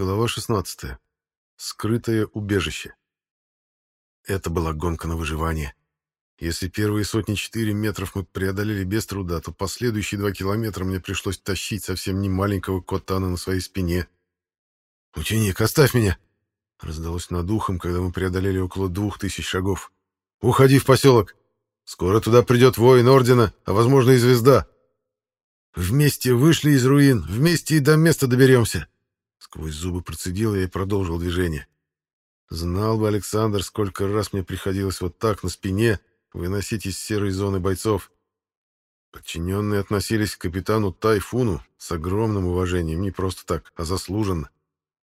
Глава 16. Скрытое убежище. Это была гонка на выживание. Если первые сотни-четыре метров мы преодолели без труда, то последующие два километра мне пришлось тащить совсем не маленького котана на своей спине. «Ученик, оставь меня!» Раздалось над ухом, когда мы преодолели около двух тысяч шагов. «Уходи в поселок! Скоро туда придет воин Ордена, а, возможно, и звезда. Вместе вышли из руин, вместе и до места доберемся!» Сквозь зубы процедил я и продолжил движение. Знал бы Александр, сколько раз мне приходилось вот так на спине выносить из серой зоны бойцов. Подчиненные относились к капитану Тайфуну с огромным уважением, не просто так, а заслуженно.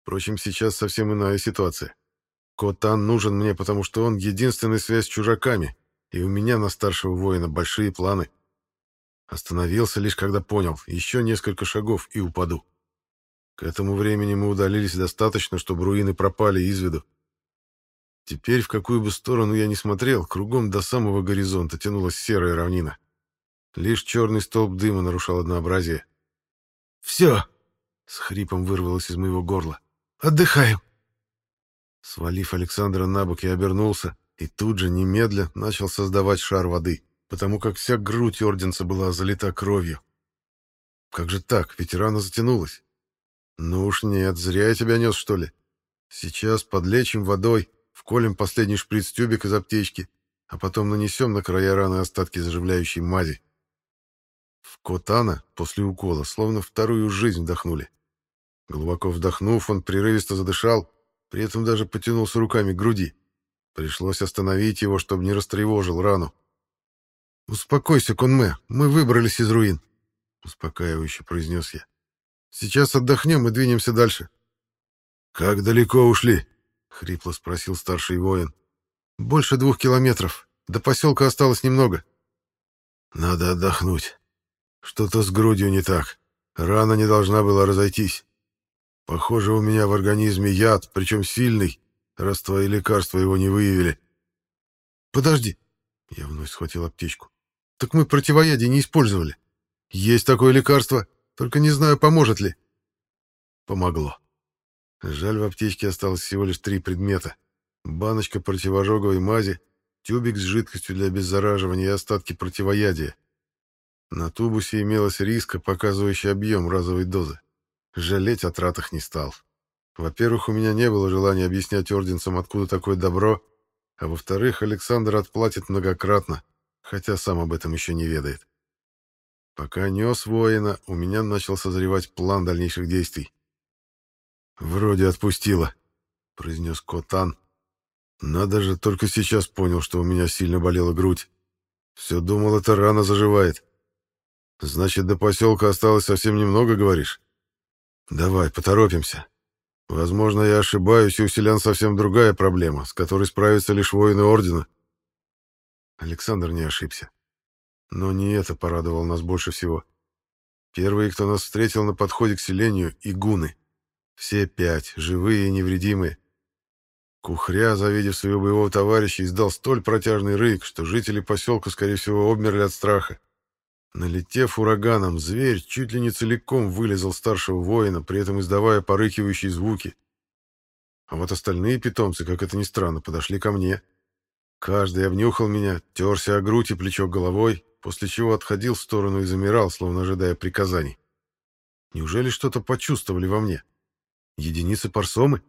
Впрочем, сейчас совсем иная ситуация. Котан нужен мне, потому что он единственная связь с чужаками, и у меня на старшего воина большие планы. Остановился лишь когда понял, еще несколько шагов и упаду. К этому времени мы удалились достаточно, чтобы руины пропали из виду. Теперь, в какую бы сторону я ни смотрел, кругом до самого горизонта тянулась серая равнина. Лишь черный столб дыма нарушал однообразие. «Все!» — с хрипом вырвалось из моего горла. «Отдыхаем!» Свалив Александра на бок, я обернулся и тут же, немедля, начал создавать шар воды, потому как вся грудь орденца была залита кровью. Как же так? Ведь рана затянулась. «Ну уж нет, зря я тебя нес, что ли. Сейчас подлечим водой, вколем последний шприц-тюбик из аптечки, а потом нанесем на края раны остатки заживляющей мази». В Котана после укола словно вторую жизнь вдохнули. Глубоко вдохнув, он прерывисто задышал, при этом даже потянулся руками к груди. Пришлось остановить его, чтобы не растревожил рану. «Успокойся, Конме, мы выбрались из руин», — успокаивающе произнес я. Сейчас отдохнем и двинемся дальше. Как далеко ушли? хрипло спросил старший воин. Больше двух километров. До поселка осталось немного. Надо отдохнуть. Что-то с грудью не так. Рана не должна была разойтись. Похоже, у меня в организме яд, причем сильный, раз твои лекарства его не выявили. Подожди. Я вновь схватил аптечку. Так мы противоядие не использовали. Есть такое лекарство. Только не знаю, поможет ли. Помогло. Жаль, в аптечке осталось всего лишь три предмета. Баночка противожоговой мази, тюбик с жидкостью для обеззараживания и остатки противоядия. На тубусе имелась риска, показывающая объем разовой дозы. Жалеть о тратах не стал. Во-первых, у меня не было желания объяснять орденцам, откуда такое добро, а во-вторых, Александр отплатит многократно, хотя сам об этом еще не ведает. Пока нес воина, у меня начал созревать план дальнейших действий. «Вроде отпустила», — произнес Котан. «Надо же, только сейчас понял, что у меня сильно болела грудь. Все думал, это рана заживает. Значит, до поселка осталось совсем немного, говоришь? Давай, поторопимся. Возможно, я ошибаюсь, и у селян совсем другая проблема, с которой справятся лишь воины Ордена». Александр не ошибся. Но не это порадовало нас больше всего. Первые, кто нас встретил на подходе к селению, — игуны. Все пять, живые и невредимые. Кухря, завидев своего боевого товарища, издал столь протяжный рык, что жители поселка, скорее всего, обмерли от страха. Налетев ураганом, зверь чуть ли не целиком вылезал старшего воина, при этом издавая порыкивающие звуки. А вот остальные питомцы, как это ни странно, подошли ко мне. Каждый обнюхал меня, терся о грудь и плечо головой, после чего отходил в сторону и замирал, словно ожидая приказаний. Неужели что-то почувствовали во мне? Единицы парсомы?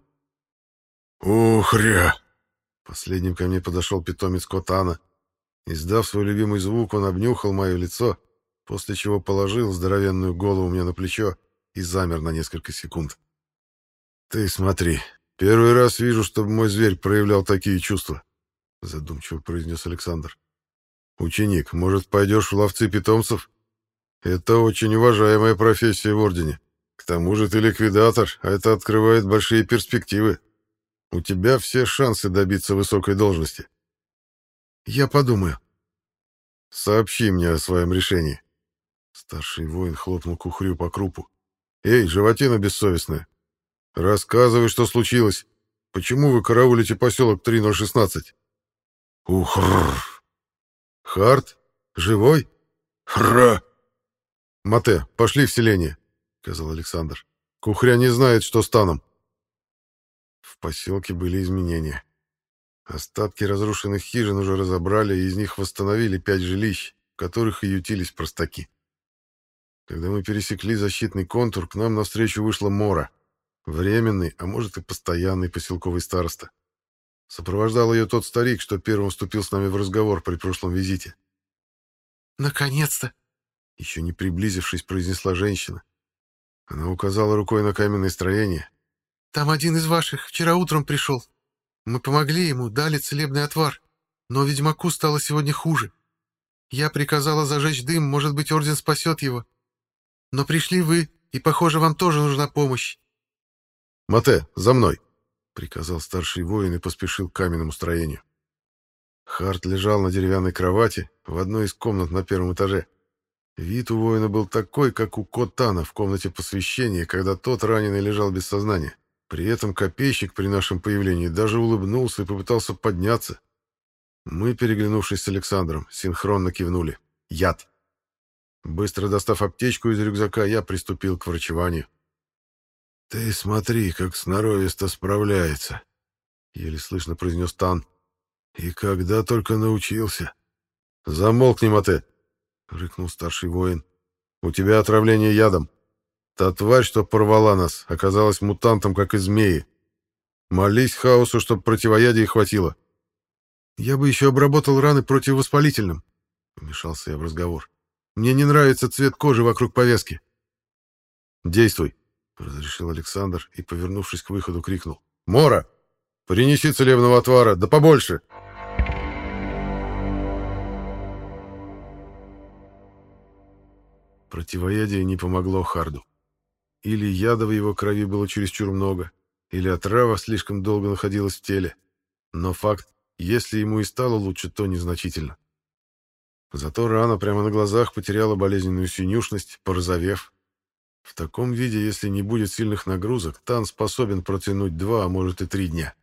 «Ухря!» Последним ко мне подошел питомец Котана. Издав свой любимый звук, он обнюхал мое лицо, после чего положил здоровенную голову мне на плечо и замер на несколько секунд. «Ты смотри, первый раз вижу, чтобы мой зверь проявлял такие чувства», задумчиво произнес Александр. «Ученик, может, пойдешь в ловцы питомцев? Это очень уважаемая профессия в Ордене. К тому же ты ликвидатор, а это открывает большие перспективы. У тебя все шансы добиться высокой должности». «Я подумаю». «Сообщи мне о своем решении». Старший воин хлопнул кухрю по крупу. «Эй, животина бессовестная, рассказывай, что случилось. Почему вы караулите поселок 3016?» «Ухррр!» Харт? Живой? Хра! Мате, пошли в селение, сказал Александр. Кухря не знает, что с Таном. В поселке были изменения. Остатки разрушенных хижин уже разобрали, и из них восстановили пять жилищ, в которых и ютились простаки. Когда мы пересекли защитный контур, к нам навстречу вышла Мора. Временный, а может и постоянный поселковый староста. Сопровождал ее тот старик, что первым вступил с нами в разговор при прошлом визите. «Наконец-то!» Еще не приблизившись, произнесла женщина. Она указала рукой на каменное строение. «Там один из ваших вчера утром пришел. Мы помогли ему, дали целебный отвар, но ведьмаку стало сегодня хуже. Я приказала зажечь дым, может быть, орден спасет его. Но пришли вы, и, похоже, вам тоже нужна помощь. «Мате, за мной!» — приказал старший воин и поспешил к каменному строению. Харт лежал на деревянной кровати в одной из комнат на первом этаже. Вид у воина был такой, как у Котана в комнате посвящения, когда тот раненый лежал без сознания. При этом копейщик при нашем появлении даже улыбнулся и попытался подняться. Мы, переглянувшись с Александром, синхронно кивнули. Яд. Быстро достав аптечку из рюкзака, я приступил к врачеванию. «Ты смотри, как сноровисто справляется», — еле слышно произнес Тан. «И когда только научился?» «Замолкни, Мате», — рыкнул старший воин. «У тебя отравление ядом. Та тварь, что порвала нас, оказалась мутантом, как и змеи. Молись хаосу, чтоб противоядия хватило». «Я бы еще обработал раны противовоспалительным», — вмешался я в разговор. Мне не нравится цвет кожи вокруг повязки. Действуй, разрешил Александр и, повернувшись к выходу, крикнул: "Мора, принеси целебного отвара, да побольше!" Противоядие не помогло Харду. Или яда в его крови было чересчур много, или отрава слишком долго находилась в теле. Но факт, если ему и стало лучше, то незначительно. Зато рана прямо на глазах потеряла болезненную синюшность, порозовев. В таком виде, если не будет сильных нагрузок, Тан способен протянуть два, а может и три дня.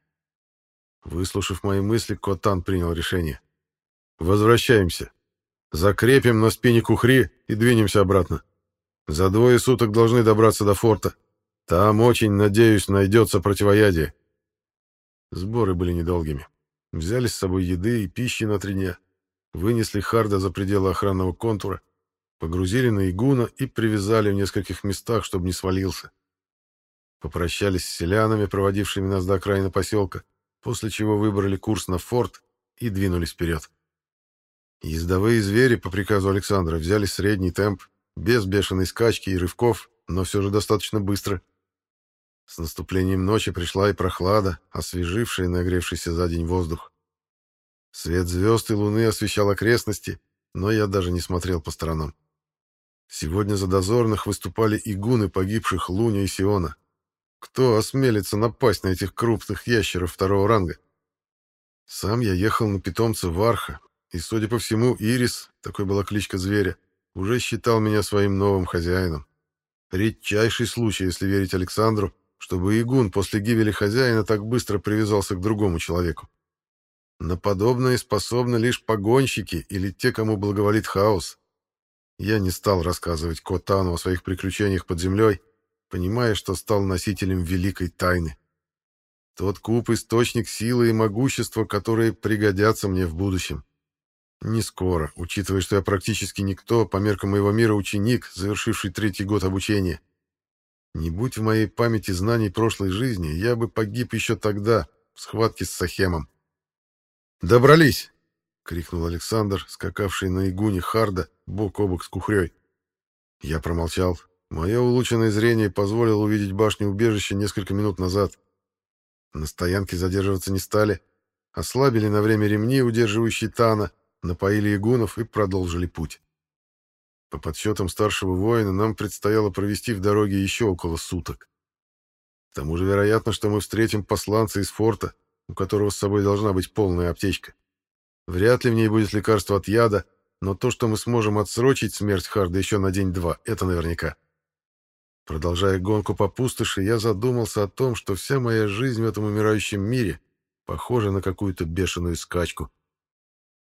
Выслушав мои мысли, Котан принял решение. «Возвращаемся. Закрепим на спине кухри и двинемся обратно. За двое суток должны добраться до форта. Там, очень надеюсь, найдется противоядие». Сборы были недолгими. Взяли с собой еды и пищи на три дня вынесли Харда за пределы охранного контура, погрузили на игуна и привязали в нескольких местах, чтобы не свалился. Попрощались с селянами, проводившими нас до окраины поселка, после чего выбрали курс на форт и двинулись вперед. Ездовые звери по приказу Александра взяли средний темп, без бешеной скачки и рывков, но все же достаточно быстро. С наступлением ночи пришла и прохлада, освежившая нагревшийся за день воздух. Свет звезд и луны освещал окрестности, но я даже не смотрел по сторонам. Сегодня за дозорных выступали игуны погибших Луня и Сиона. Кто осмелится напасть на этих крупных ящеров второго ранга? Сам я ехал на питомца Варха, и, судя по всему, Ирис, такой была кличка зверя, уже считал меня своим новым хозяином. Редчайший случай, если верить Александру, чтобы игун после гибели хозяина так быстро привязался к другому человеку. На подобное способны лишь погонщики или те, кому благоволит хаос. Я не стал рассказывать Котану о своих приключениях под землей, понимая, что стал носителем великой тайны. Тот куб — источник силы и могущества, которые пригодятся мне в будущем. Не скоро, учитывая, что я практически никто, по меркам моего мира ученик, завершивший третий год обучения. Не будь в моей памяти знаний прошлой жизни, я бы погиб еще тогда, в схватке с Сахемом. «Добрались!» — крикнул Александр, скакавший на игуне Харда, бок о бок с кухрей. Я промолчал. Мое улучшенное зрение позволило увидеть башню убежища несколько минут назад. На стоянке задерживаться не стали. Ослабили на время ремни, удерживающие Тана, напоили игунов и продолжили путь. По подсчетам старшего воина, нам предстояло провести в дороге еще около суток. К тому же вероятно, что мы встретим посланца из форта, у которого с собой должна быть полная аптечка. Вряд ли в ней будет лекарство от яда, но то, что мы сможем отсрочить смерть Харда еще на день-два, это наверняка. Продолжая гонку по пустоши, я задумался о том, что вся моя жизнь в этом умирающем мире похожа на какую-то бешеную скачку.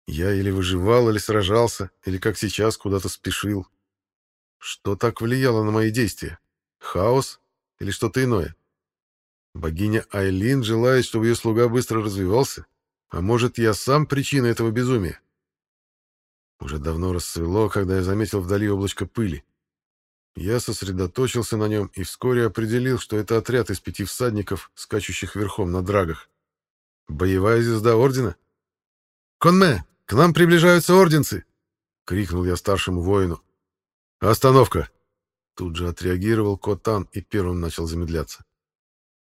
Я или выживал, или сражался, или, как сейчас, куда-то спешил. Что так влияло на мои действия? Хаос или что-то иное? Богиня Айлин желает, чтобы ее слуга быстро развивался. А может, я сам причина этого безумия? Уже давно рассвело, когда я заметил вдали облачко пыли. Я сосредоточился на нем и вскоре определил, что это отряд из пяти всадников, скачущих верхом на драгах. Боевая звезда Ордена? «Конме, к нам приближаются орденцы!» — крикнул я старшему воину. «Остановка!» Тут же отреагировал Котан и первым начал замедляться.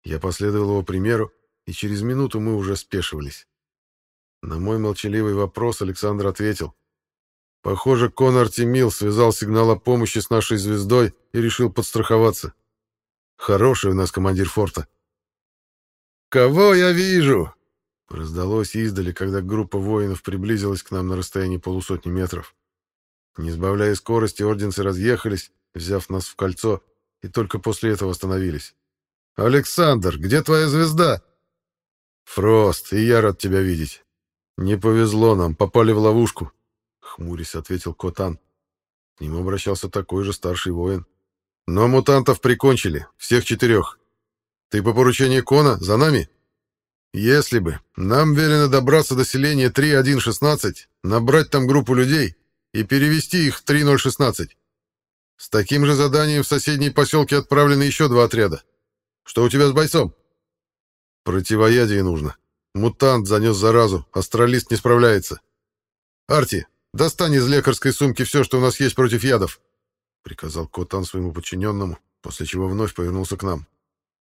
Я последовал его примеру, и через минуту мы уже спешивались. На мой молчаливый вопрос Александр ответил. Похоже, Конор Тимил связал сигнал о помощи с нашей звездой и решил подстраховаться. Хороший у нас командир форта. «Кого я вижу?» Раздалось издали, когда группа воинов приблизилась к нам на расстоянии полусотни метров. Не сбавляя скорости, орденцы разъехались, взяв нас в кольцо, и только после этого остановились. «Александр, где твоя звезда?» «Фрост, и я рад тебя видеть. Не повезло нам, попали в ловушку», — хмурясь ответил Котан. К нему обращался такой же старший воин. «Но мутантов прикончили, всех четырех. Ты по поручению Кона за нами?» «Если бы. Нам велено добраться до селения 3116, набрать там группу людей и перевести их в 3016. С таким же заданием в соседние поселки отправлены еще два отряда. Что у тебя с бойцом? Противоядие нужно. Мутант занес заразу, астралист не справляется. Арти, достань из лекарской сумки все, что у нас есть против ядов, приказал Котан своему подчиненному, после чего вновь повернулся к нам.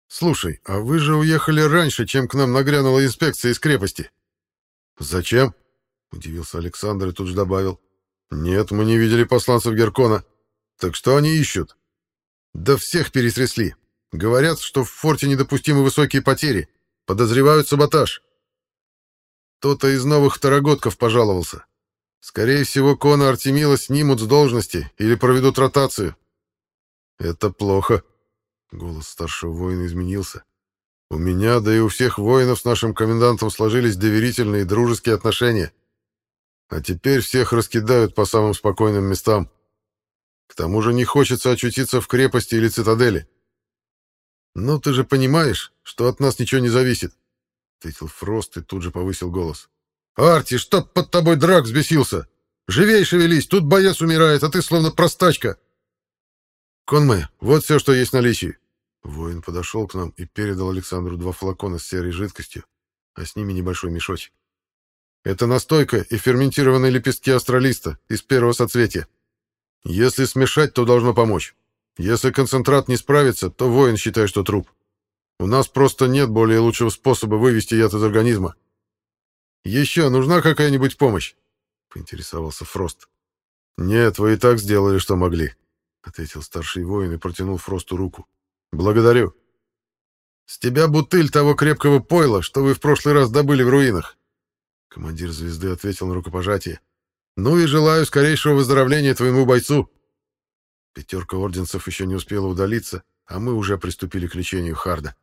Слушай, а вы же уехали раньше, чем к нам нагрянула инспекция из крепости. Зачем? удивился Александр и тут же добавил: Нет, мы не видели посланцев Геркона. Так что они ищут? Да всех перетрясли. Говорят, что в форте недопустимы высокие потери. Подозревают саботаж. Кто-то из новых второгодков пожаловался. Скорее всего, Кона Артемила снимут с должности или проведут ротацию. Это плохо. Голос старшего воина изменился. У меня, да и у всех воинов с нашим комендантом сложились доверительные и дружеские отношения. А теперь всех раскидают по самым спокойным местам. К тому же не хочется очутиться в крепости или цитадели. «Ну, ты же понимаешь, что от нас ничего не зависит», — ответил Фрост и тут же повысил голос. «Арти, чтоб под тобой драк взбесился! Живей шевелись, тут боец умирает, а ты словно простачка!» «Конмэ, вот все, что есть в наличии». Воин подошел к нам и передал Александру два флакона с серой жидкостью, а с ними небольшой мешочек. «Это настойка и ферментированные лепестки астролиста из первого соцветия. Если смешать, то должно помочь. Если концентрат не справится, то воин считает, что труп. У нас просто нет более лучшего способа вывести яд из организма. Еще нужна какая-нибудь помощь? Поинтересовался Фрост. Нет, вы и так сделали, что могли, ответил старший воин и протянул Фросту руку. Благодарю. С тебя бутыль того крепкого пойла, что вы в прошлый раз добыли в руинах. Командир звезды ответил на рукопожатие. Ну и желаю скорейшего выздоровления твоему бойцу. Пятерка орденцев еще не успела удалиться, а мы уже приступили к лечению Харда.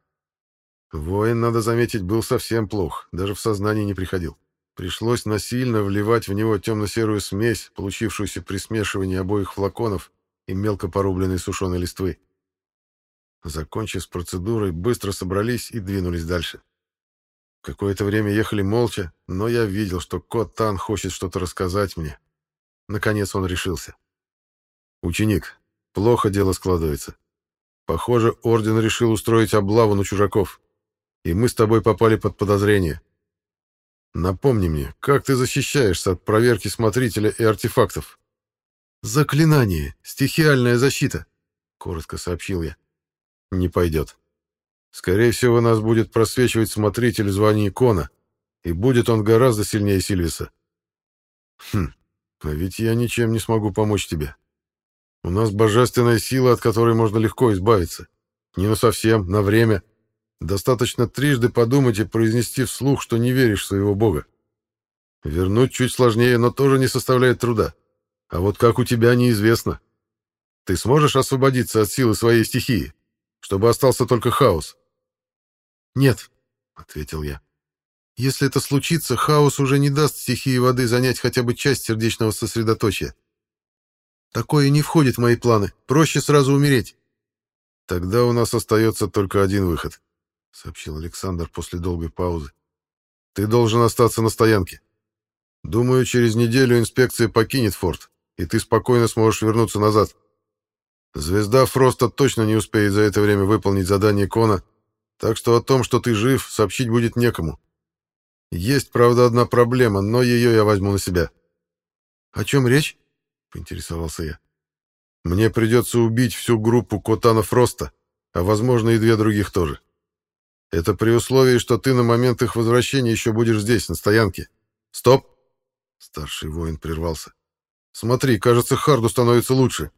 Воин, надо заметить, был совсем плох, даже в сознание не приходил. Пришлось насильно вливать в него темно-серую смесь, получившуюся при смешивании обоих флаконов и мелко порубленной сушеной листвы. Закончив с процедурой, быстро собрались и двинулись дальше. Какое-то время ехали молча, но я видел, что кот Тан хочет что-то рассказать мне. Наконец он решился. «Ученик, Плохо дело складывается. Похоже, орден решил устроить облаву на чужаков. И мы с тобой попали под подозрение. Напомни мне, как ты защищаешься от проверки смотрителя и артефактов? Заклинание, стихиальная защита, коротко сообщил я. Не пойдет. Скорее всего, нас будет просвечивать смотритель в звании Кона, и будет он гораздо сильнее Сильвиса. Хм, а ведь я ничем не смогу помочь тебе. У нас божественная сила, от которой можно легко избавиться. Не на совсем, на время. Достаточно трижды подумать и произнести вслух, что не веришь в своего бога. Вернуть чуть сложнее, но тоже не составляет труда. А вот как у тебя, неизвестно. Ты сможешь освободиться от силы своей стихии, чтобы остался только хаос? Нет, — ответил я. Если это случится, хаос уже не даст стихии воды занять хотя бы часть сердечного сосредоточия. Такое не входит в мои планы. Проще сразу умереть. Тогда у нас остается только один выход. Сообщил Александр после долгой паузы. «Ты должен остаться на стоянке. Думаю, через неделю инспекция покинет форт, и ты спокойно сможешь вернуться назад. Звезда Фроста точно не успеет за это время выполнить задание Кона, так что о том, что ты жив, сообщить будет некому. Есть, правда, одна проблема, но ее я возьму на себя». «О чем речь?» — поинтересовался я. «Мне придется убить всю группу Котана Фроста, а, возможно, и две других тоже. Это при условии, что ты на момент их возвращения еще будешь здесь, на стоянке. Стоп!» Старший воин прервался. «Смотри, кажется, Харду становится лучше».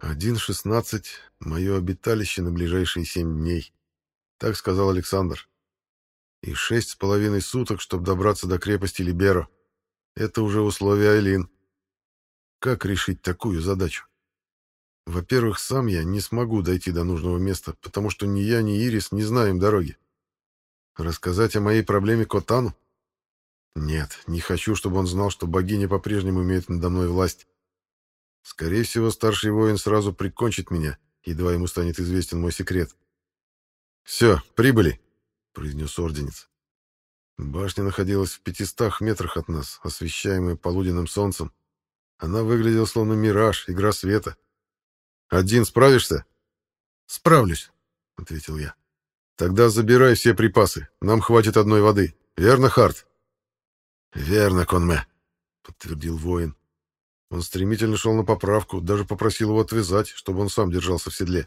«Один шестнадцать — мое обиталище на ближайшие семь дней», — так сказал Александр. «И шесть с половиной суток, чтобы добраться до крепости Либеро. Это уже условия Айлин. Как решить такую задачу? Во-первых, сам я не смогу дойти до нужного места, потому что ни я, ни Ирис не знаем дороги. Рассказать о моей проблеме Котану? Нет, не хочу, чтобы он знал, что богиня по-прежнему имеет надо мной власть. Скорее всего, старший воин сразу прикончит меня, едва ему станет известен мой секрет. «Все, прибыли», — произнес орденец. Башня находилась в пятистах метрах от нас, освещаемая полуденным солнцем. Она выглядела словно мираж, игра света. «Один справишься?» «Справлюсь», — ответил я. «Тогда забирай все припасы. Нам хватит одной воды. Верно, Харт?» «Верно, Конме», — подтвердил воин. Он стремительно шел на поправку, даже попросил его отвязать, чтобы он сам держался в седле.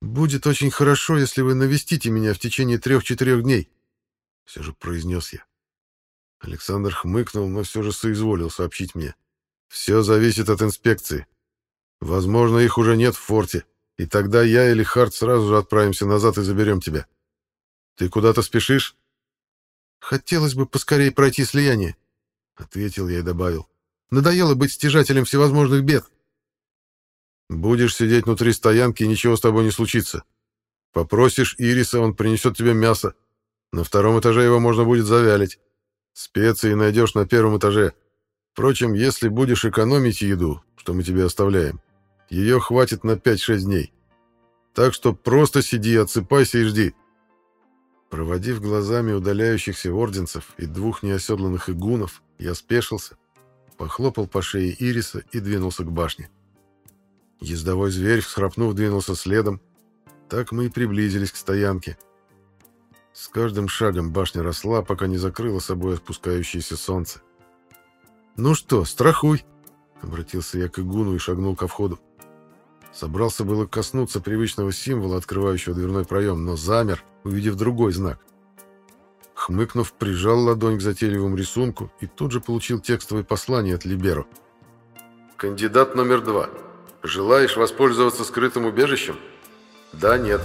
«Будет очень хорошо, если вы навестите меня в течение трех-четырех дней», — все же произнес я. Александр хмыкнул, но все же соизволил сообщить мне. «Все зависит от инспекции. Возможно, их уже нет в форте, и тогда я или Харт сразу же отправимся назад и заберем тебя. Ты куда-то спешишь?» «Хотелось бы поскорее пройти слияние», — ответил я и добавил. «Надоело быть стяжателем всевозможных бед». «Будешь сидеть внутри стоянки, и ничего с тобой не случится. Попросишь Ириса, он принесет тебе мясо. На втором этаже его можно будет завялить. Специи найдешь на первом этаже. Впрочем, если будешь экономить еду, что мы тебе оставляем, ее хватит на 5-6 дней. Так что просто сиди, отсыпайся и жди. Проводив глазами удаляющихся орденцев и двух неоседланных игунов, я спешился, похлопал по шее Ириса и двинулся к башне. Ездовой зверь, всхрапнув, двинулся следом. Так мы и приблизились к стоянке. С каждым шагом башня росла, пока не закрыла собой опускающееся солнце. «Ну что, страхуй!» — обратился я к игуну и шагнул ко входу. Собрался было коснуться привычного символа, открывающего дверной проем, но замер, увидев другой знак. Хмыкнув, прижал ладонь к затейливому рисунку и тут же получил текстовое послание от Либеро. «Кандидат номер два. Желаешь воспользоваться скрытым убежищем?» «Да, нет».